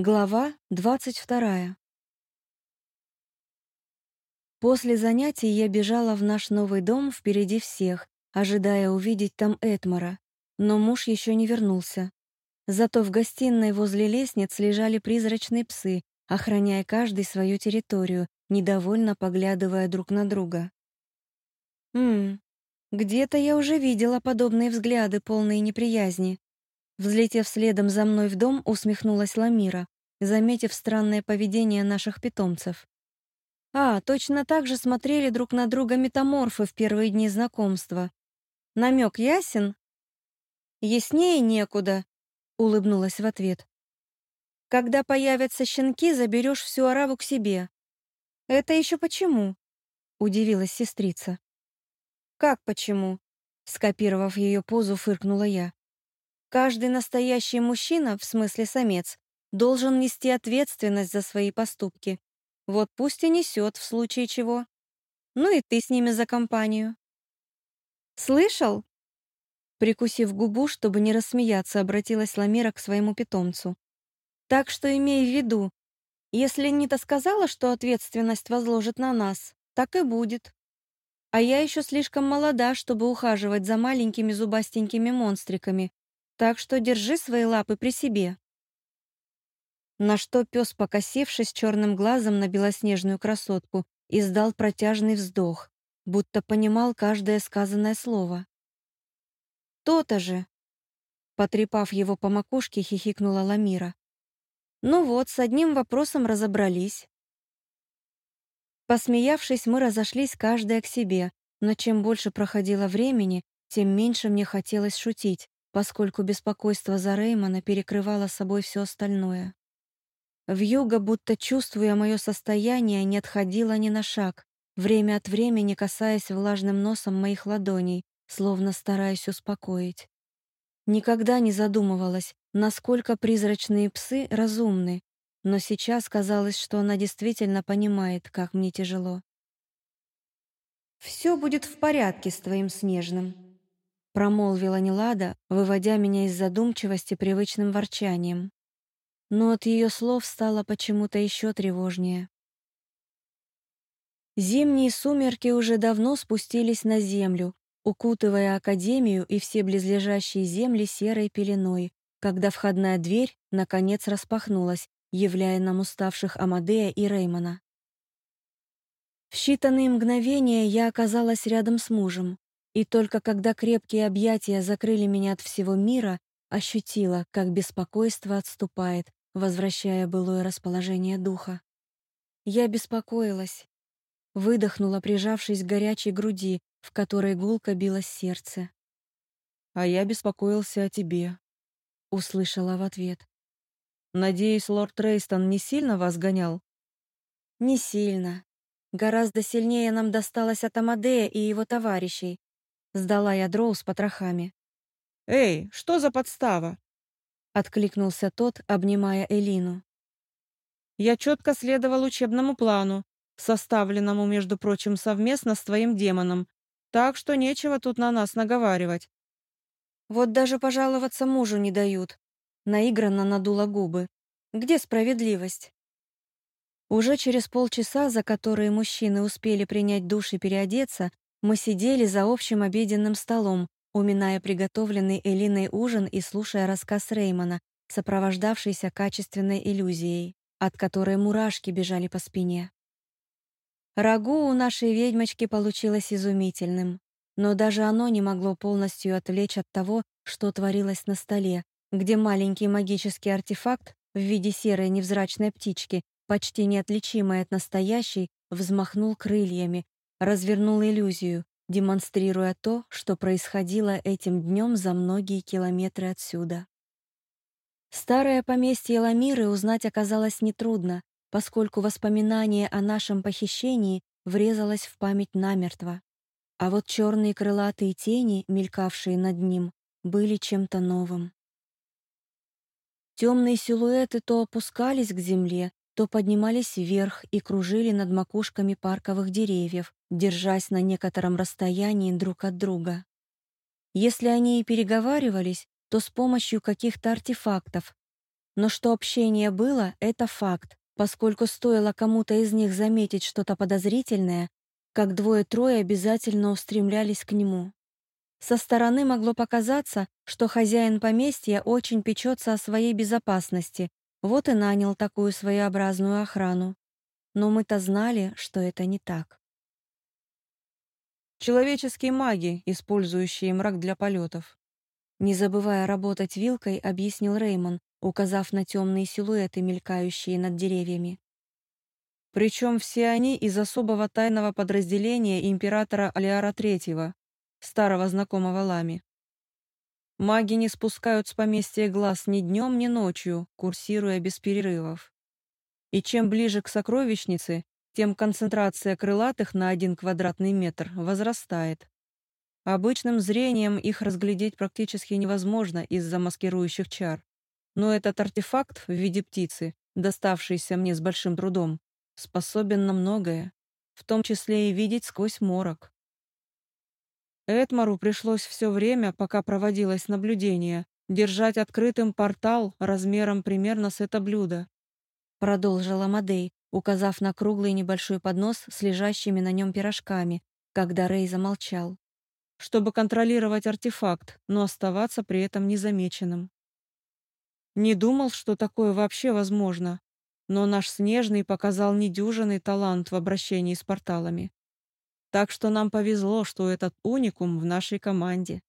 Глава двадцать вторая. После занятий я бежала в наш новый дом впереди всех, ожидая увидеть там Этмара, но муж еще не вернулся. Зато в гостиной возле лестниц лежали призрачные псы, охраняя каждый свою территорию, недовольно поглядывая друг на друга. Мм, где-то я уже видела подобные взгляды, полные неприязни. Взлетев следом за мной в дом, усмехнулась Ламира, заметив странное поведение наших питомцев. А, точно так же смотрели друг на друга метаморфы в первые дни знакомства. Намек ясен? Яснее некуда, улыбнулась в ответ. Когда появятся щенки, заберешь всю ораву к себе. Это еще почему? Удивилась сестрица. Как почему? Скопировав ее позу, фыркнула я. Каждый настоящий мужчина, в смысле самец, должен нести ответственность за свои поступки. Вот пусть и несет в случае чего. Ну и ты с ними за компанию. Слышал? Прикусив губу, чтобы не рассмеяться, обратилась Ламира к своему питомцу. Так что имей в виду, если Нита сказала, что ответственность возложит на нас, так и будет. А я еще слишком молода, чтобы ухаживать за маленькими зубастенькими монстриками, так что держи свои лапы при себе». На что пес, покосившись черным глазом на белоснежную красотку, издал протяжный вздох, будто понимал каждое сказанное слово. «То-то же!» Потрепав его по макушке, хихикнула Ламира. «Ну вот, с одним вопросом разобрались». Посмеявшись, мы разошлись каждая к себе, но чем больше проходило времени, тем меньше мне хотелось шутить, поскольку беспокойство за Реймона перекрывало собой все остальное. Вьюга, будто чувствуя мое состояние, не отходила ни на шаг, время от времени касаясь влажным носом моих ладоней, словно стараясь успокоить. Никогда не задумывалась, насколько призрачные псы разумны, но сейчас казалось, что она действительно понимает, как мне тяжело. «Все будет в порядке с твоим Снежным», промолвила Нелада, выводя меня из задумчивости привычным ворчанием. Но от ее слов стало почему-то еще тревожнее. Зимние сумерки уже давно спустились на землю, укутывая Академию и все близлежащие земли серой пеленой, когда входная дверь, наконец, распахнулась, являя нам уставших Амадея и Реймона. В считанные мгновения я оказалась рядом с мужем, и только когда крепкие объятия закрыли меня от всего мира, ощутила, как беспокойство отступает, возвращая былое расположение духа. Я беспокоилась. Выдохнула, прижавшись к горячей груди, в которой гулко билось сердце. «А я беспокоился о тебе», — услышала в ответ. «Надеюсь, лорд Рейстон не сильно вас гонял?» «Не сильно. Гораздо сильнее нам досталось от Амадея и его товарищей, Сдала я дроу с потрохами. «Эй, что за подстава?» Откликнулся тот, обнимая Элину. «Я четко следовал учебному плану, составленному, между прочим, совместно с твоим демоном, так что нечего тут на нас наговаривать». «Вот даже пожаловаться мужу не дают», — наигранно надула губы. «Где справедливость?» Уже через полчаса, за которые мужчины успели принять душ и переодеться, мы сидели за общим обеденным столом, уминая приготовленный Элиной ужин и слушая рассказ Реймона, сопровождавшийся качественной иллюзией, от которой мурашки бежали по спине. Рагу у нашей ведьмочки получилось изумительным, но даже оно не могло полностью отвлечь от того, что творилось на столе, где маленький магический артефакт в виде серой невзрачной птички, почти неотличимой от настоящей, взмахнул крыльями, развернул иллюзию, демонстрируя то, что происходило этим днем за многие километры отсюда. Старое поместье Ламиры узнать оказалось нетрудно, поскольку воспоминание о нашем похищении врезалось в память намертво. А вот черные крылатые тени, мелькавшие над ним, были чем-то новым. Темные силуэты то опускались к земле, то поднимались вверх и кружили над макушками парковых деревьев, держась на некотором расстоянии друг от друга. Если они и переговаривались, то с помощью каких-то артефактов. Но что общение было, это факт, поскольку стоило кому-то из них заметить что-то подозрительное, как двое-трое обязательно устремлялись к нему. Со стороны могло показаться, что хозяин поместья очень печется о своей безопасности, вот и нанял такую своеобразную охрану. Но мы-то знали, что это не так. Человеческие маги, использующие мрак для полетов. Не забывая работать вилкой, объяснил Реймон, указав на темные силуэты, мелькающие над деревьями. Причем все они из особого тайного подразделения императора Алиара Третьего, старого знакомого Лами. Маги не спускают с поместья глаз ни днем, ни ночью, курсируя без перерывов. И чем ближе к сокровищнице, тем концентрация крылатых на один квадратный метр возрастает. Обычным зрением их разглядеть практически невозможно из-за маскирующих чар. Но этот артефакт в виде птицы, доставшийся мне с большим трудом, способен на многое, в том числе и видеть сквозь морок. Эдмару пришлось все время, пока проводилось наблюдение, держать открытым портал размером примерно с это блюдо. Продолжила Мадей, указав на круглый небольшой поднос с лежащими на нем пирожками, когда Рей замолчал. Чтобы контролировать артефакт, но оставаться при этом незамеченным. Не думал, что такое вообще возможно, но наш Снежный показал недюжинный талант в обращении с порталами. Так что нам повезло, что этот уникум в нашей команде.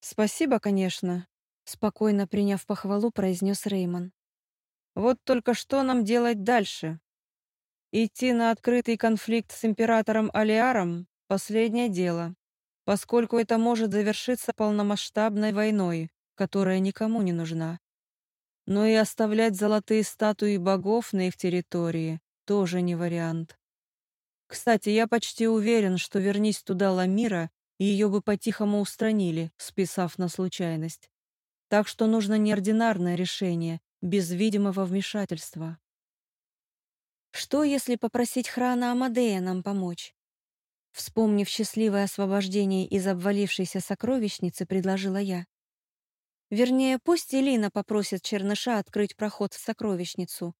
Спасибо, конечно, спокойно приняв похвалу, произнес Реймон. Вот только что нам делать дальше? Идти на открытый конфликт с императором Алиаром — последнее дело, поскольку это может завершиться полномасштабной войной, которая никому не нужна. Но и оставлять золотые статуи богов на их территории тоже не вариант. Кстати, я почти уверен, что вернись туда Ламира, ее бы по-тихому устранили, списав на случайность. Так что нужно неординарное решение, без видимого вмешательства. Что, если попросить Храна Амадея нам помочь? Вспомнив счастливое освобождение из обвалившейся сокровищницы, предложила я. Вернее, пусть Элина попросит Черныша открыть проход в сокровищницу.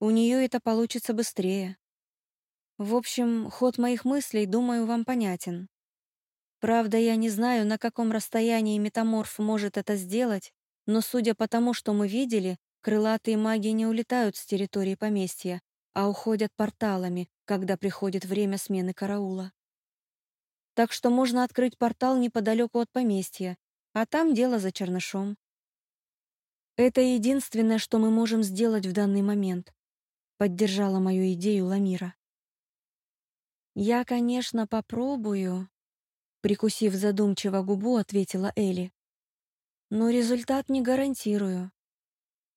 У нее это получится быстрее. В общем, ход моих мыслей, думаю, вам понятен. Правда, я не знаю, на каком расстоянии метаморф может это сделать, но судя по тому, что мы видели, Крылатые маги не улетают с территории поместья, а уходят порталами, когда приходит время смены караула. Так что можно открыть портал неподалеку от поместья, а там дело за чернышом. Это единственное, что мы можем сделать в данный момент, поддержала мою идею Ламира. Я, конечно, попробую, прикусив задумчиво губу, ответила Эли. Но результат не гарантирую.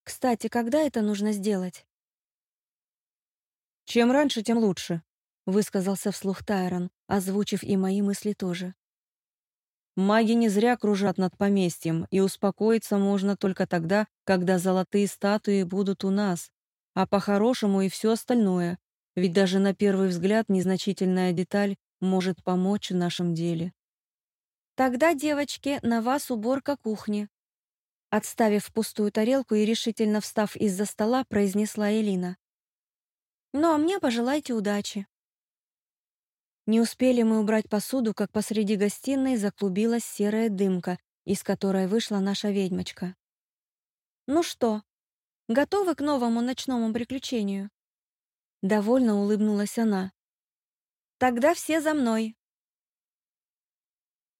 Кстати, когда это нужно сделать? Чем раньше, тем лучше, высказался вслух Тайрон, озвучив и мои мысли тоже. Маги не зря кружат над поместьем, и успокоиться можно только тогда, когда золотые статуи будут у нас, а по-хорошему и все остальное, ведь даже на первый взгляд незначительная деталь может помочь в нашем деле. Тогда, девочки, на вас уборка кухни, Отставив пустую тарелку и решительно встав из-за стола, произнесла Элина. «Ну а мне пожелайте удачи». Не успели мы убрать посуду, как посреди гостиной заклубилась серая дымка, из которой вышла наша ведьмочка. «Ну что, готовы к новому ночному приключению?» Довольно улыбнулась она. «Тогда все за мной!»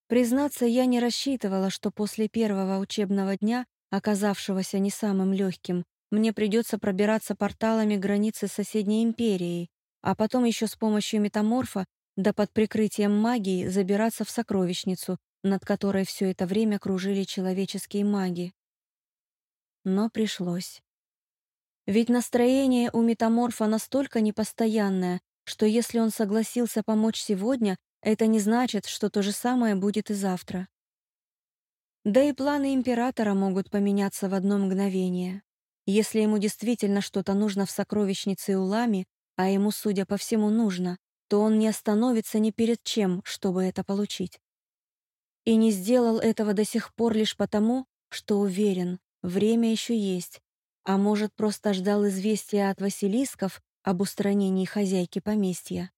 Признаться, я не рассчитывала, что после первого учебного дня, оказавшегося не самым легким, мне придется пробираться порталами границы соседней империи, а потом еще с помощью метаморфа, да под прикрытием магии, забираться в сокровищницу, над которой все это время кружили человеческие маги. Но пришлось. Ведь настроение у метаморфа настолько непостоянное, что если он согласился помочь сегодня, это не значит, что то же самое будет и завтра. Да и планы императора могут поменяться в одно мгновение. Если ему действительно что-то нужно в сокровищнице Улами, а ему, судя по всему, нужно, то он не остановится ни перед чем, чтобы это получить. И не сделал этого до сих пор лишь потому, что уверен, время еще есть, А может, просто ждал известия от Василисков об устранении хозяйки поместья?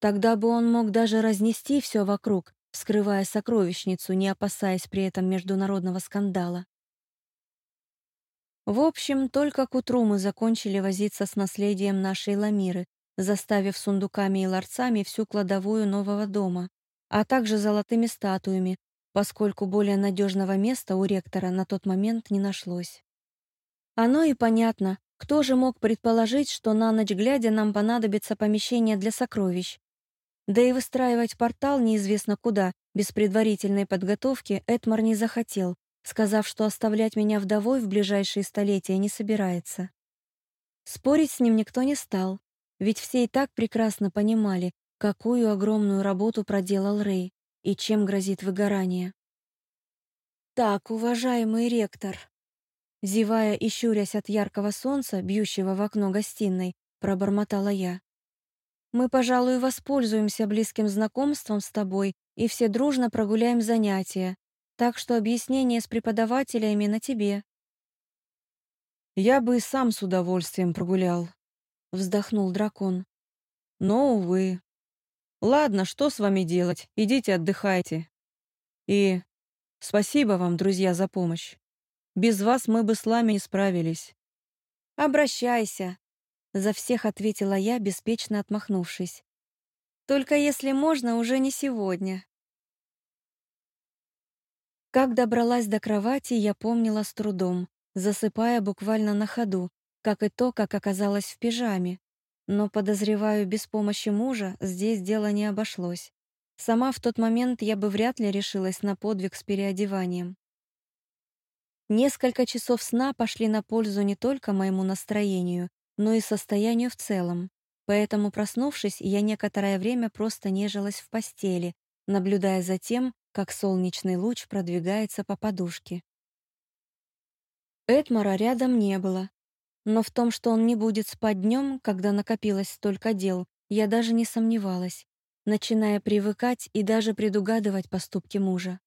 Тогда бы он мог даже разнести все вокруг, скрывая сокровищницу, не опасаясь при этом международного скандала. В общем, только к утру мы закончили возиться с наследием нашей Ламиры, заставив сундуками и ларцами всю кладовую нового дома, а также золотыми статуями, поскольку более надежного места у ректора на тот момент не нашлось. Оно и понятно, кто же мог предположить, что на ночь глядя нам понадобится помещение для сокровищ. Да и выстраивать портал неизвестно куда, без предварительной подготовки, Этмар не захотел, сказав, что оставлять меня вдовой в ближайшие столетия не собирается. Спорить с ним никто не стал, ведь все и так прекрасно понимали, какую огромную работу проделал Рэй и чем грозит выгорание. «Так, уважаемый ректор», зевая и щурясь от яркого солнца, бьющего в окно гостиной, пробормотала я. «Мы, пожалуй, воспользуемся близким знакомством с тобой и все дружно прогуляем занятия, так что объяснение с преподавателями на тебе». «Я бы и сам с удовольствием прогулял», — вздохнул дракон. «Но, увы. Ладно, что с вами делать? Идите отдыхайте. И спасибо вам, друзья, за помощь. Без вас мы бы с вами не справились». «Обращайся», — за всех ответила я, беспечно отмахнувшись. «Только если можно, уже не сегодня». Как добралась до кровати, я помнила с трудом, засыпая буквально на ходу, как и то, как оказалась в пижаме. Но, подозреваю, без помощи мужа здесь дело не обошлось. Сама в тот момент я бы вряд ли решилась на подвиг с переодеванием. Несколько часов сна пошли на пользу не только моему настроению, но и состоянию в целом. Поэтому, проснувшись, я некоторое время просто нежилась в постели, наблюдая за тем, как солнечный луч продвигается по подушке. Эдмара рядом не было, но в том, что он не будет спать днем, когда накопилось столько дел, я даже не сомневалась, начиная привыкать и даже предугадывать поступки мужа.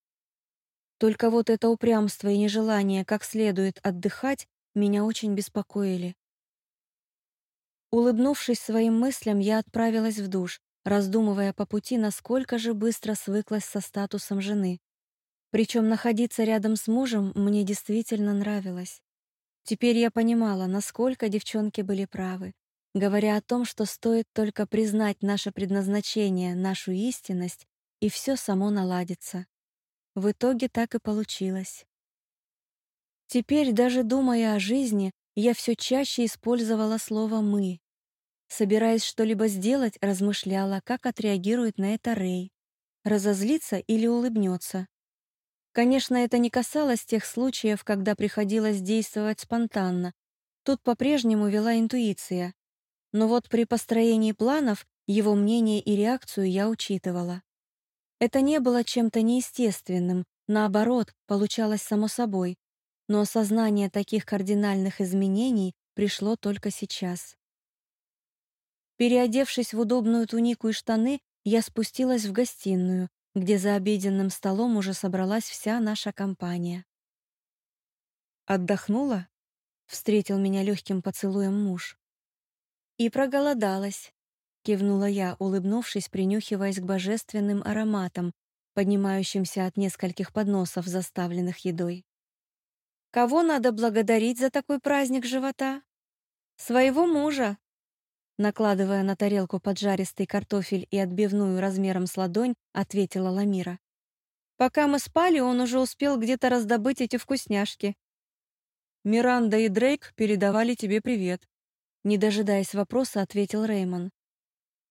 Только вот это упрямство и нежелание как следует отдыхать меня очень беспокоили. Улыбнувшись своим мыслям, я отправилась в душ, раздумывая по пути, насколько же быстро свыклась со статусом жены. Причем находиться рядом с мужем мне действительно нравилось. Теперь я понимала, насколько девчонки были правы, говоря о том, что стоит только признать наше предназначение, нашу истинность, и все само наладится. В итоге так и получилось. Теперь, даже думая о жизни, я все чаще использовала слово «мы», Собираясь что-либо сделать, размышляла, как отреагирует на это Рэй. Разозлится или улыбнется. Конечно, это не касалось тех случаев, когда приходилось действовать спонтанно. Тут по-прежнему вела интуиция. Но вот при построении планов его мнение и реакцию я учитывала. Это не было чем-то неестественным, наоборот, получалось само собой. Но осознание таких кардинальных изменений пришло только сейчас. Переодевшись в удобную тунику и штаны, я спустилась в гостиную, где за обеденным столом уже собралась вся наша компания. «Отдохнула?» — встретил меня легким поцелуем муж. «И проголодалась», — кивнула я, улыбнувшись, принюхиваясь к божественным ароматам, поднимающимся от нескольких подносов, заставленных едой. «Кого надо благодарить за такой праздник живота?» «Своего мужа», Накладывая на тарелку поджаристый картофель и отбивную размером с ладонь, ответила Ламира. «Пока мы спали, он уже успел где-то раздобыть эти вкусняшки». «Миранда и Дрейк передавали тебе привет», не дожидаясь вопроса, ответил Реймон.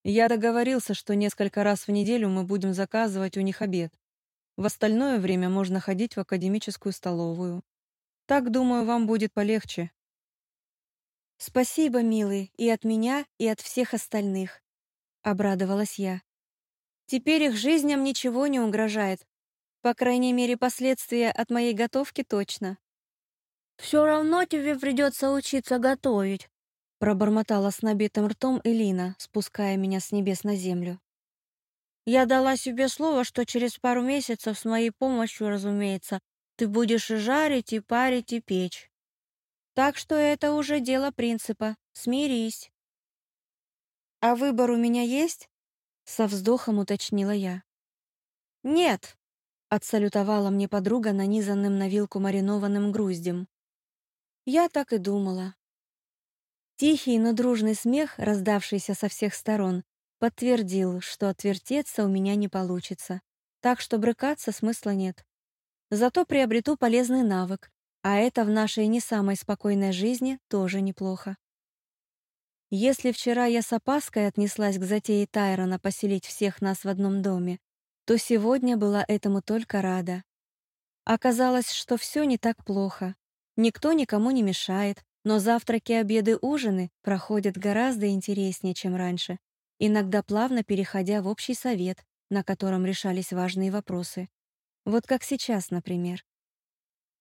«Я договорился, что несколько раз в неделю мы будем заказывать у них обед. В остальное время можно ходить в академическую столовую. Так, думаю, вам будет полегче». «Спасибо, милый, и от меня, и от всех остальных», — обрадовалась я. «Теперь их жизням ничего не угрожает. По крайней мере, последствия от моей готовки точно». «Все равно тебе придется учиться готовить», — пробормотала с набитым ртом Элина, спуская меня с небес на землю. «Я дала себе слово, что через пару месяцев с моей помощью, разумеется, ты будешь и жарить, и парить, и печь». Так что это уже дело принципа. Смирись. «А выбор у меня есть?» — со вздохом уточнила я. «Нет», — отсалютовала мне подруга нанизанным на вилку маринованным груздем. «Я так и думала». Тихий, но дружный смех, раздавшийся со всех сторон, подтвердил, что отвертеться у меня не получится, так что брыкаться смысла нет. Зато приобрету полезный навык, а это в нашей не самой спокойной жизни тоже неплохо. Если вчера я с опаской отнеслась к затее Тайрона поселить всех нас в одном доме, то сегодня была этому только рада. Оказалось, что все не так плохо. Никто никому не мешает, но завтраки, обеды, ужины проходят гораздо интереснее, чем раньше, иногда плавно переходя в общий совет, на котором решались важные вопросы. Вот как сейчас, например.